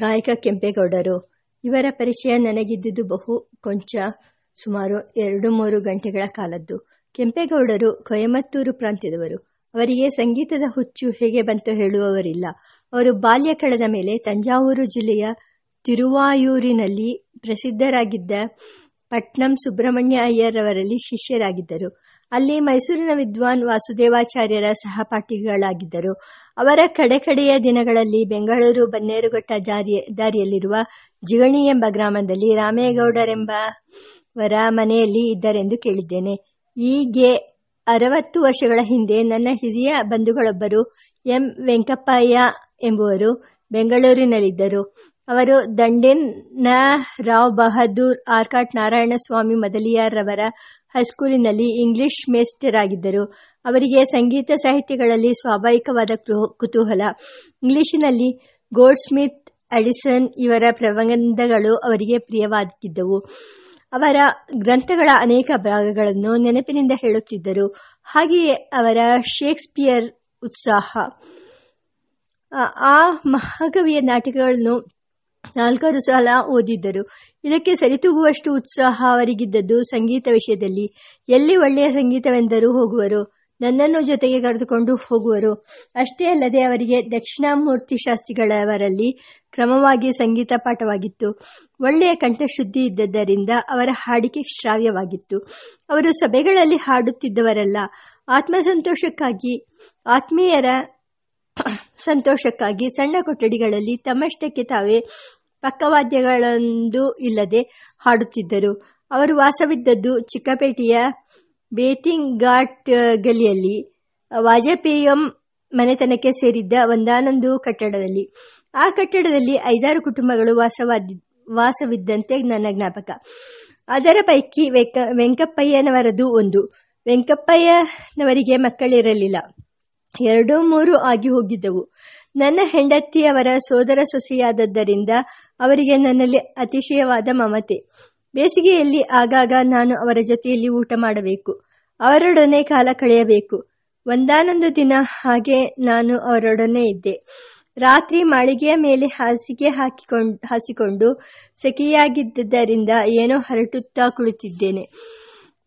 ಗಾಯಕ ಕೆಂಪೇಗೌಡರು. ಇವರ ಪರಿಚಯ ನನಗಿದ್ದುದು ಬಹು ಕೊಂಚ ಸುಮಾರು ಎರಡು ಮೂರು ಗಂಟೆಗಳ ಕಾಲದ್ದು. ಕೆಂಪೇಗೌಡರು ಕೊಯಮತ್ತೂರು ಪ್ರಾಂತ್ಯದವರು. ಅವರಿಗೆ ಸಂಗೀತದ ಹುಚ್ಚು ಹೇಗೆ ಬಂತು ಹೇಳುವವರಿಲ್ಲ. ಅವರು ಬಾಲ್ಯ ಕಳೆದ ಮೇಲೆ ತಂಜಾವೂರು ಜಿಲ್ಲೆಯ ತಿರುವಾಯೂರಿನಲ್ಲಿ ಪ್ರಸಿದ್ಧರಾಗಿದ್ದ ಪಟ್ನಂ ಸುಬ್ರಹ್ಮಣ್ಯ ಅಯ್ಯರವರಲ್ಲಿ ಶಿಷ್ಯರಾಗಿದ್ದರು. ಅಲ್ಲಿ ಮೈಸೂರಿನ ವಿದ್ವಾನ್ ವಾಸುದೇವಾಚಾರ್ಯರ ಸಹಪಾಠಿಗಳಾಗಿದ್ದರು. ಅವರ ಕಡೆಕಡೆಯ ದಿನಗಳಲ್ಲಿ ಬೆಂಗಳೂರು ಬನ್ನೇರುಘಟ್ಟ ದಾರಿಯಲ್ಲಿರುವ ಜಿಗಣಿ ಎಂಬ ಗ್ರಾಮದಲ್ಲಿ ರಾಮೇಗೌಡರೆಂಬವರ ಮನೆಯಲ್ಲಿ ಇದ್ದರೆಂದು ಕೇಳಿದ್ದೇನೆ. ಹೀಗೆ ಅರವತ್ತು ವರ್ಷಗಳ ಹಿಂದೆ ನನ್ನ ಹಿರಿಯ ಬಂಧುಗಳೊಬ್ಬರು ಎಂ. ವೆಂಕಪ್ಪಯ್ಯ ಎಂಬುವರು ಬೆಂಗಳೂರಿನಲ್ಲಿದ್ದರು. ಅವರು ದಂಡೆನ್ನ ರಾವ್ ಬಹದ್ದೂರ್ ಆರ್ಕಾಟ್ ನಾರಾಯಣಸ್ವಾಮಿ ಮೊದಲಿಯಾರವರ ಹೈಸ್ಕೂಲಿನಲ್ಲಿ ಇಂಗ್ಲಿಷ್ ಮೇಸ್ಟರ್ ಆಗಿದ್ದರು. ಅವರಿಗೆ ಸಂಗೀತ ಸಾಹಿತ್ಯಗಳಲ್ಲಿ ಸ್ವಾಭಾವಿಕವಾದ ಕುತೂಹಲ. ಇಂಗ್ಲಿಷಿನಲ್ಲಿ ಗೋಲ್ಡ್ ಸ್ಮಿತ್ ಅಡಿಸನ್ ಇವರ ಪ್ರಬಂಧಗಳು ಅವರಿಗೆ ಪ್ರಿಯವಾಗಿದ್ದವು ಅವರ ಗ್ರಂಥಗಳ ಅನೇಕ ಭಾಗಗಳನ್ನು ನೆನಪಿನಿಂದ ಹೇಳುತ್ತಿದ್ದರು. ಹಾಗೆಯೇ ಅವರ ಶೇಕ್ಸ್ಪಿಯರ್ ಉತ್ಸಾಹ. ಆ ಮಹಾಕವಿಯ ನಾಟಕಗಳನ್ನು ನಾಲ್ಕಾರು ಸಲ ಓದಿದ್ದರು. ಇದಕ್ಕೆ ಸರಿತೂಗುವಷ್ಟು ಉತ್ಸಾಹ ಅವರಿಗಿದ್ದದ್ದು ಸಂಗೀತ ವಿಷಯದಲ್ಲಿ. ಎಲ್ಲಿ ಒಳ್ಳೆಯ ಸಂಗೀತವೆಂದರೂ ಹೋಗುವರು. ನನ್ನನ್ನು ಜೊತೆಗೆ ಕರೆದುಕೊಂಡು ಹೋಗುವರು. ಅಷ್ಟೇ ಅಲ್ಲದೆ ಅವರಿಗೆ ದಕ್ಷಿಣಾಮೂರ್ತಿ ಶಾಸ್ತ್ರಿಗಳವರಲ್ಲಿ ಕ್ರಮವಾಗಿ ಸಂಗೀತ ಪಾಠವಾಗಿತ್ತು. ಒಳ್ಳೆಯ ಕಂಠಶುದ್ಧಿ ಇದ್ದದ್ದರಿಂದ ಅವರ ಹಾಡಿಕೆ ಶ್ರಾವ್ಯವಾಗಿತ್ತು. ಅವರು ಸಭೆಗಳಲ್ಲಿ ಹಾಡುತ್ತಿದ್ದವರಲ್ಲ. ಆತ್ಮಸಂತೋಷಕ್ಕಾಗಿ, ಆತ್ಮೀಯರ ಸಂತೋಷಕ್ಕಾಗಿ ಸಣ್ಣ ಕೊಠಡಿಗಳಲ್ಲಿ ತಮ್ಮಷ್ಟಕ್ಕೆ ತಾವೇ ಪಕ್ಕವಾದ್ಯಗಳೊಂದು ಇಲ್ಲದೆ ಹಾಡುತ್ತಿದ್ದರು. ಅವರು ವಾಸವಿದ್ದದ್ದು ಚಿಕ್ಕಪೇಟೆಯ ಬೇತಿಂಗ್ ಘಾಟ್ ಗಲಿಯಲ್ಲಿ ವಾಜಪೇಯಂ ಮನೆತನಕ್ಕೆ ಸೇರಿದ್ದ ಒಂದಾನೊಂದು ಕಟ್ಟಡದಲ್ಲಿ. ಆ ಕಟ್ಟಡದಲ್ಲಿ ಐದಾರು ಕುಟುಂಬಗಳು ವಾಸವಾದ ವಾಸವಿದ್ದಂತೆ ನನ್ನ ಜ್ಞಾಪಕ. ಅದರ ಪೈಕಿ ವೆಂಕ ವೆಂಕಪ್ಪಯ್ಯನವರದು ಒಂದು. ವೆಂಕಪ್ಪಯ್ಯನವರಿಗೆ ಮಕ್ಕಳಿರಲಿಲ್ಲ. ಎರಡು ಮೂರು ಆಗಿ ಹೋಗಿದ್ದವು. ನನ್ನ ಹೆಂಡತಿಯವರ ಸೋದರ ಸೊಸೆಯಾದದ್ದರಿಂದ ಅವರಿಗೆ ನನ್ನಲ್ಲಿ ಅತಿಶಯವಾದ ಮಮತೆ. ಬೇಸಿಗೆಯಲ್ಲಿ ಆಗಾಗ ನಾನು ಅವರ ಜೊತೆಯಲ್ಲಿ ಊಟ ಮಾಡಬೇಕು. ಅವರೊಡನೆ ಕಾಲ ಕಳೆಯಬೇಕು. ಒಂದಾನೊಂದು ದಿನ ಹಾಗೆ ನಾನು ಅವರೊಡನೆ ಇದ್ದೆ. ರಾತ್ರಿ ಮಾಳಿಗೆಯ ಮೇಲೆ ಹಾಸಿಗೆ ಹಾಕಿಕೊಂಡು, ಹಾಸಿಕೊಂಡು ಸೆಕೆಯಾಗಿದ್ದರಿಂದ ಏನೋ ಹರಟುತ್ತಾ ಕುಳಿತಿದ್ದೇನೆ.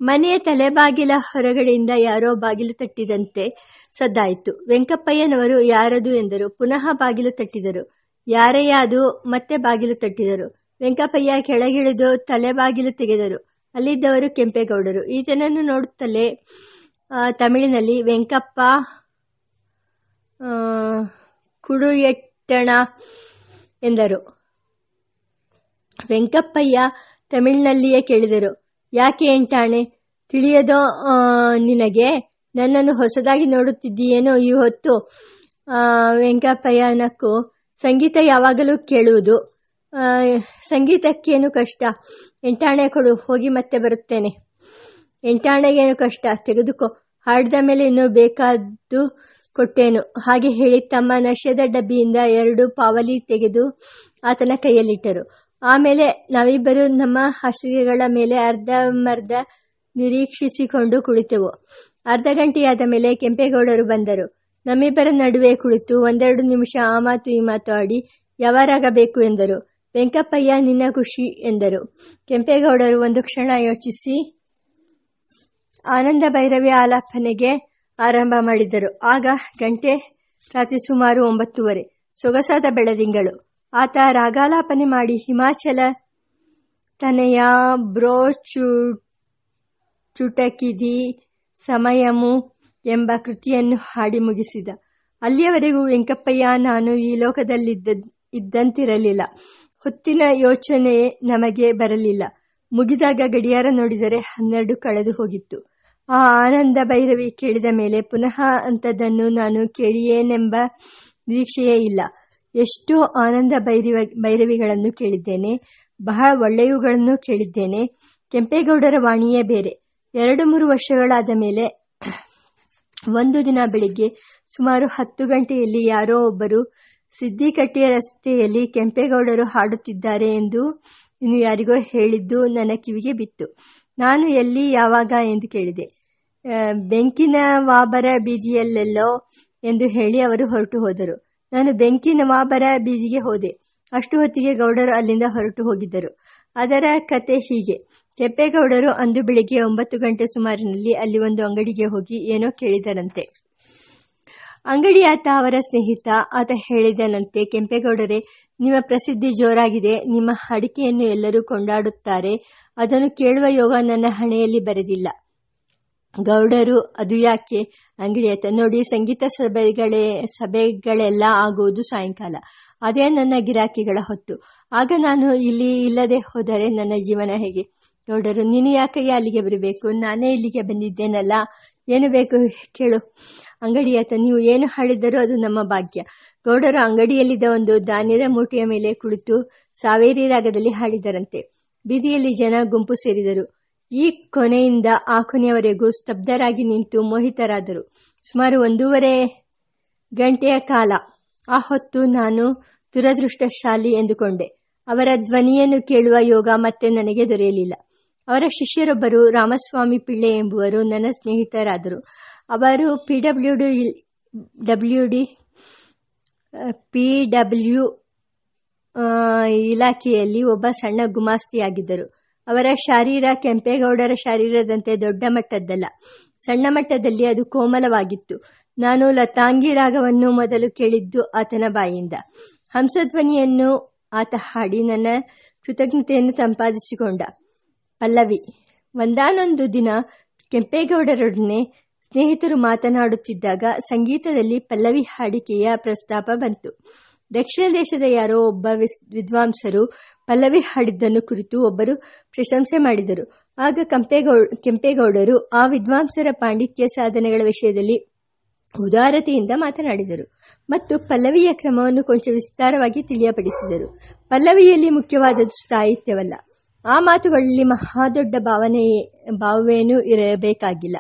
ಮನೆಯ ತಲೆಬಾಗಿಲ ಹೊರಗಡೆಯಿಂದ ಯಾರೋ ಬಾಗಿಲು ತಟ್ಟಿದಂತೆ ಸದ್ದಾಯಿತು. ವೆಂಕಪ್ಪಯ್ಯನವರು ಯಾರದು ಎಂದರು. ಪುನಃ ಬಾಗಿಲು ತಟ್ಟಿದರು. ಯಾರೆಯಾದು ಮತ್ತೆ ಬಾಗಿಲು ತಟ್ಟಿದರು. ವೆಂಕಪ್ಪಯ್ಯ ಕೆಳಗಿಳಿದು ತಲೆ ಬಾಗಿಲು ತೆಗೆದರು. ಅಲ್ಲಿದ್ದವರು ಕೆಂಪೇಗೌಡರು. ಈತನನ್ನು ನೋಡುತ್ತಲೇ ತಮಿಳಿನಲ್ಲಿ ವೆಂಕಪ್ಪ ಕುಡುಯೆಟ್ಟಣ ಎಂದರು. ವೆಂಕಪ್ಪಯ್ಯ ತಮಿಳಿನಲ್ಲಿಯೇ ಕೇಳಿದರು. ಯಾಕೆ ಎಂಟಾಣೆ? ತಿಳಿಯದೋ ನಿನಗೆ? ನನ್ನನ್ನು ಹೊಸದಾಗಿ ನೋಡುತ್ತಿದ್ದೀಯೇನೋ ಈ ಹೊತ್ತು? ವೆಂಕಪ್ಪಯ್ಯನಕ್ಕೂ ಸಂಗೀತ ಯಾವಾಗಲೂ ಕೇಳುವುದು ಸಂಗೀತಕ್ಕೇನು ಕಷ್ಟ. ಎಂಟಾಣೆ ಕೊಡು, ಹೋಗಿ ಮತ್ತೆ ಬರುತ್ತೇನೆ. ಎಂಟಾಣೆಗೇನು ಕಷ್ಟ, ತೆಗೆದುಕೋ. ಹಾಡಿದ ಮೇಲೆ ಇನ್ನೂ ಬೇಕಾದ್ದು ಕೊಟ್ಟೇನು. ಹಾಗೆ ಹೇಳಿ ತಮ್ಮ ನಶ್ಯದ ಡಬ್ಬಿಯಿಂದ ಎರಡು ಪಾವಲಿ ತೆಗೆದು ಆತನ ಕೈಯಲ್ಲಿಟ್ಟರು. ಆಮೇಲೆ ನಾವಿಬ್ಬರು ನಮ್ಮ ಹಾಸಿಗೆಗಳ ಮೇಲೆ ಅರ್ಧ ಮರ್ಧ ನಿರೀಕ್ಷಿಸಿಕೊಂಡು ಕುಳಿತೆವು. ಅರ್ಧ ಗಂಟೆಯಾದ ಮೇಲೆ ಕೆಂಪೇಗೌಡರು ಬಂದರು. ನಮ್ಮಿಬ್ಬರ ನಡುವೆ ಕುಳಿತು ಒಂದೆರಡು ನಿಮಿಷ ಆ ಮಾತು ಈ ಮಾತು ಆಡಿ ಯಾವಾರಾಗಬೇಕು ಎಂದರು. ವೆಂಕಪ್ಪಯ್ಯ ನಿನ್ನ ಖುಷಿ ಎಂದರು. ಕೆಂಪೇಗೌಡರು ಒಂದು ಕ್ಷಣ ಯೋಚಿಸಿ, ಆನಂದ ಭೈರವಿ ಆಲಾಪನೆಗೆ ಆರಂಭ ಮಾಡಿದರು. ಆಗ ಗಂಟೆ ರಾತ್ರಿ ಸುಮಾರು ಒಂಬತ್ತುವರೆ. ಸೊಗಸಾದ ಬೆಳದಿಂಗಳು. ಆತ ರಾಗಾಲಾಪನೆ ಮಾಡಿ ಹಿಮಾಚಲ ತನೆಯ ಬ್ರೋಚು ಚುಟಕಿದಿ ಸಮಯಮು ಎಂಬ ಕೃತಿಯನ್ನು ಹಾಡಿ ಮುಗಿಸಿದ. ಅಲ್ಲಿಯವರೆಗೂ ವೆಂಕಪ್ಪಯ್ಯ, ನಾನು ಈ ಲೋಕದಲ್ಲಿದ್ದ, ಇದ್ದಂತಿರಲಿಲ್ಲ. ಹೊತ್ತಿನ ಯೋಚನೆ ನಮಗೆ ಬರಲಿಲ್ಲ. ಮುಗಿದಾಗ ಗಡಿಯಾರ ನೋಡಿದರೆ ಹನ್ನೆರಡು ಕಳೆದು ಹೋಗಿತ್ತು. ಆ ಆನಂದ ಭೈರವಿ ಕೇಳಿದ ಮೇಲೆ ಪುನಃ ಅಂಥದ್ದನ್ನು ನಾನು ಕೇಳಿಯೇನೆಂಬ ನಿರೀಕ್ಷೆಯೇ ಇಲ್ಲ. ಎಷ್ಟೋ ಆನಂದ ಭೈರವ, ಭೈರವಿಗಳನ್ನು ಕೇಳಿದ್ದೇನೆ. ಬಹಳ ಒಳ್ಳೆಯವುಗಳನ್ನು ಕೇಳಿದ್ದೇನೆ. ಕೆಂಪೇಗೌಡರ ವಾಣಿಯೇ ಬೇರೆ. ಎರಡು ಮೂರು ವರ್ಷಗಳಾದ ಮೇಲೆ ಒಂದು ದಿನ ಬೆಳಿಗ್ಗೆ ಸುಮಾರು ಹತ್ತು ಗಂಟೆಯಲ್ಲಿ ಯಾರೋ ಒಬ್ಬರು ಸಿದ್ದಿಕಟ್ಟೆಯ ರಸ್ತೆಯಲ್ಲಿ ಕೆಂಪೇಗೌಡರು ಹಾಡುತ್ತಿದ್ದಾರೆ ಎಂದು ಇನ್ನು ಯಾರಿಗೋ ಹೇಳಿದ್ದು ನನ್ನ ಕಿವಿಗೆ ಬಿತ್ತು. ನಾನು ಎಲ್ಲಿ, ಯಾವಾಗ ಎಂದು ಕೇಳಿದೆ. ಬೆಂಕಿನ ವಾಬರ ಬೀದಿಯಲ್ಲೆಲ್ಲೋ ಎಂದು ಹೇಳಿ ಅವರು ಹೊರಟು ಹೋದರು. ನಾನು ಬೆಂಕಿ ನವಾಬರ ಬೀದಿಗೆ ಹೋದೆ. ಅಷ್ಟು ಹೊತ್ತಿಗೆ ಗೌಡರು ಅಲ್ಲಿಂದ ಹೊರಟು ಹೋಗಿದ್ದರು. ಅದರ ಕತೆ ಹೀಗೆ. ಕೆಂಪೇಗೌಡರು ಅಂದು ಬೆಳಿಗ್ಗೆ ಒಂಬತ್ತು ಗಂಟೆ ಸುಮಾರಿನಲ್ಲಿ ಅಲ್ಲಿ ಒಂದು ಅಂಗಡಿಗೆ ಹೋಗಿ ಏನೋ ಕೇಳಿದರಂತೆ. ಅಂಗಡಿಯಾತ ಅವರ ಸ್ನೇಹಿತ, ಆತ ಹೇಳಿದನಂತೆ, ಕೆಂಪೇಗೌಡರೇ, ನಿಮ್ಮ ಪ್ರಸಿದ್ಧಿ ಜೋರಾಗಿದೆ, ನಿಮ್ಮ ಅಡಿಕೆಯನ್ನು ಎಲ್ಲರೂ ಕೊಂಡಾಡುತ್ತಾರೆ, ಅದನ್ನು ಕೇಳುವ ಯೋಗ ನನ್ನ ಹಣೆಯಲ್ಲಿ ಬರೆದಿಲ್ಲ. ಗೌಡರು, ಅದು ಯಾಕೆ? ಅಂಗಡಿಯಾತ, ನೋಡಿ, ಸಂಗೀತ ಸಭೆಗಳೇ, ಸಭೆಗಳೆಲ್ಲ ಆಗುವುದು ಸಾಯಂಕಾಲ, ಅದೇ ನನ್ನ ಗಿರಾಕಿಗಳ ಹೊತ್ತು. ಆಗ ನಾನು ಇಲ್ಲಿ ಇಲ್ಲದೆ ಹೋದರೆ ನನ್ನ ಜೀವನ ಹೇಗೆ? ಗೌಡರು, ನೀನು ಯಾಕಯ್ಯ ಅಲ್ಲಿಗೆ ಬರಬೇಕು? ನಾನೇ ಇಲ್ಲಿಗೆ ಬಂದಿದ್ದೇನಲ್ಲ ಏನು ಬೇಕು ಕೇಳು. ಅಂಗಡಿಯಾತ, ನೀವು ಏನು ಹಾಡಿದರೂ ಅದು ನಮ್ಮ ಭಾಗ್ಯ. ಗೌಡರು ಅಂಗಡಿಯಲ್ಲಿದ್ದ ಒಂದು ಧಾನ್ಯದ ಮೂಟೆಯ ಮೇಲೆ ಕುಳಿತು ಸಾವೇರಿ ರಾಗದಲ್ಲಿ ಹಾಡಿದರಂತೆ. ಬೀದಿಯಲ್ಲಿ ಜನ ಗುಂಪು ಸೇರಿದರು. ಈ ಕೊನೆಯಿಂದ ಆ ಕೊನೆಯವರೆಗೂ ಸ್ತಬ್ಧರಾಗಿ ನಿಂತು ಮೋಹಿತರಾದರು. ಸುಮಾರು ಒಂದೂವರೆ ಗಂಟೆಯ ಕಾಲ. ಆ ಹೊತ್ತು ನಾನು ದುರದೃಷ್ಟಶಾಲಿ ಎಂದುಕೊಂಡೆ. ಅವರ ಧ್ವನಿಯನ್ನು ಕೇಳುವ ಯೋಗ ಮತ್ತೆ ನನಗೆ ದೊರೆಯಲಿಲ್ಲ. ಅವರ ಶಿಷ್ಯರೊಬ್ಬರು ರಾಮಸ್ವಾಮಿ ಪಿಳ್ಳೆ ಎಂಬುವರು ನನ್ನ ಸ್ನೇಹಿತರಾದರು. ಅವರು P W D W D, P W ಇಲಾಖೆಯಲ್ಲಿ ಒಬ್ಬ ಸಣ್ಣ ಗುಮಾಸ್ತಿಯಾಗಿದ್ದರು. ಅವರ ಶಾರೀರ ಕೆಂಪೇಗೌಡರ ಶಾರೀರದಂತೆ ದೊಡ್ಡ ಮಟ್ಟದ್ದಲ್ಲ. ಸಣ್ಣ ಮಟ್ಟದಲ್ಲಿ ಅದು ಕೋಮಲವಾಗಿತ್ತು. ನಾನು ಲತಾಂಗಿ ರಾಗವನ್ನು ಮೊದಲು ಕೇಳಿದ್ದು ಆತನ ಬಾಯಿಂದ. ಹಂಸಧ್ವನಿಯನ್ನು ಆತ ಹಾಡಿ ನನ್ನ ಕೃತಜ್ಞತೆಯನ್ನು ಸಂಪಾದಿಸಿಕೊಂಡ. ಪಲ್ಲವಿ, ಒಂದಾನೊಂದು ದಿನ ಕೆಂಪೇಗೌಡರೊಡನೆ ಸ್ನೇಹಿತರು ಮಾತನಾಡುತ್ತಿದ್ದಾಗ ಸಂಗೀತದಲ್ಲಿ ಪಲ್ಲವಿ ಹಾಡಿಕೆಯ ಪ್ರಸ್ತಾಪ ಬಂತು. ದಕ್ಷಿಣ ದೇಶದ ಯಾರೋ ಒಬ್ಬ ವಿದ್ವಾಂಸರು ಪಲ್ಲವಿ ಹಾಡಿದ್ದನ್ನು ಕುರಿತು ಒಬ್ಬರು ಪ್ರಶಂಸೆ ಮಾಡಿದರು. ಆಗ ಕೆಂಪೇಗೌಡ, ಕೆಂಪೇಗೌಡರು ಆ ವಿದ್ವಾಂಸರ ಪಾಂಡಿತ್ಯ ಸಾಧನೆಗಳ ವಿಷಯದಲ್ಲಿ ಉದಾರತೆಯಿಂದ ಮಾತನಾಡಿದರು ಮತ್ತು ಪಲ್ಲವಿಯ ಕ್ರಮವನ್ನು ಕೊಂಚ ವಿಸ್ತಾರವಾಗಿ ತಿಳಿಯಪಡಿಸಿದರು. ಪಲ್ಲವಿಯಲ್ಲಿ ಮುಖ್ಯವಾದದ್ದು ಸಾಹಿತ್ಯವಲ್ಲ. ಆ ಮಾತುಗಳಲ್ಲಿ ಮಹಾದೊಡ್ಡ ಭಾವನೆ, ಭಾವವೇನೂ ಇರಬೇಕಾಗಿಲ್ಲ.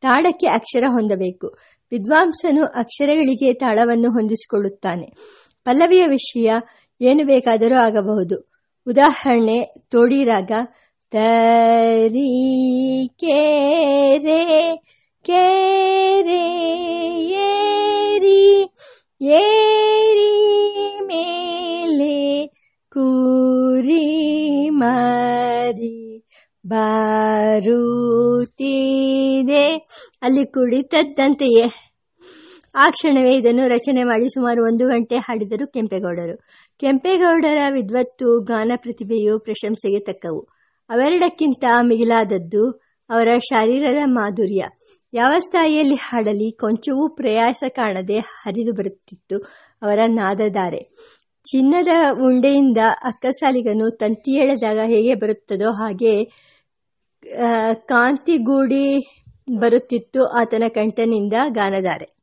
ತಾಳಕ್ಕೆ ಅಕ್ಷರ ಹೊಂದಬೇಕು. ವಿದ್ವಾಂಸನು ಅಕ್ಷರಗಳಿಗೆ ತಾಳವನ್ನು ಹೊಂದಿಸಿಕೊಳ್ಳುತ್ತಾನೆ. ಪಲ್ಲವಿಯ ವಿಷಯ ಏನು ಬೇಕಾದರೂ ಆಗಬಹುದು. ಉದಾಹರಣೆ, ತೋಡಿ ರಾಗ, ತರಿ ಕೇರೆ ಕೇರೆ ಬಾರುತ್ತಿದೆ. ಅಲ್ಲಿ ಕುಳಿತದ್ದಂತೆಯೇ. ಆ ಕ್ಷಣವೇ ಇದನ್ನು ರಚನೆ ಮಾಡಿ ಸುಮಾರು ಒಂದು ಗಂಟೆ ಹಾಡಿದರು ಕೆಂಪೇಗೌಡರು. ಕೆಂಪೇಗೌಡರ ವಿದ್ವತ್ತು, ಗಾನ ಪ್ರತಿಭೆಯು ಪ್ರಶಂಸೆಗೆ ತಕ್ಕವು. ಅವೆರಡಕ್ಕಿಂತ ಮಿಗಿಲಾದದ್ದು ಅವರ ಶರೀರದ ಮಾಧುರ್ಯ. ಯಾವ ಸ್ಥಾಯಿಯಲ್ಲಿ ಹಾಡಲಿ ಕೊಂಚವೂ ಪ್ರಯಾಸ ಕಾಣದೆ ಹರಿದು ಬರುತ್ತಿತ್ತು ಅವರ ನಾದದಾರೆ ಚಿನ್ನದ ಉಂಡೆಯಿಂದ ಅಕ್ಕಸಾಲಿಗನು ತಂತಿ ಎಳೆದಾಗ ಹೇಗೆ ಬರುತ್ತದೋ ಹಾಗೆ ಕಾಂತಿಗೂಡಿ ಬರುತ್ತಿತ್ತು ಆತನ ಕಂಠನಿಂದ ಗಾನಧಾರೆ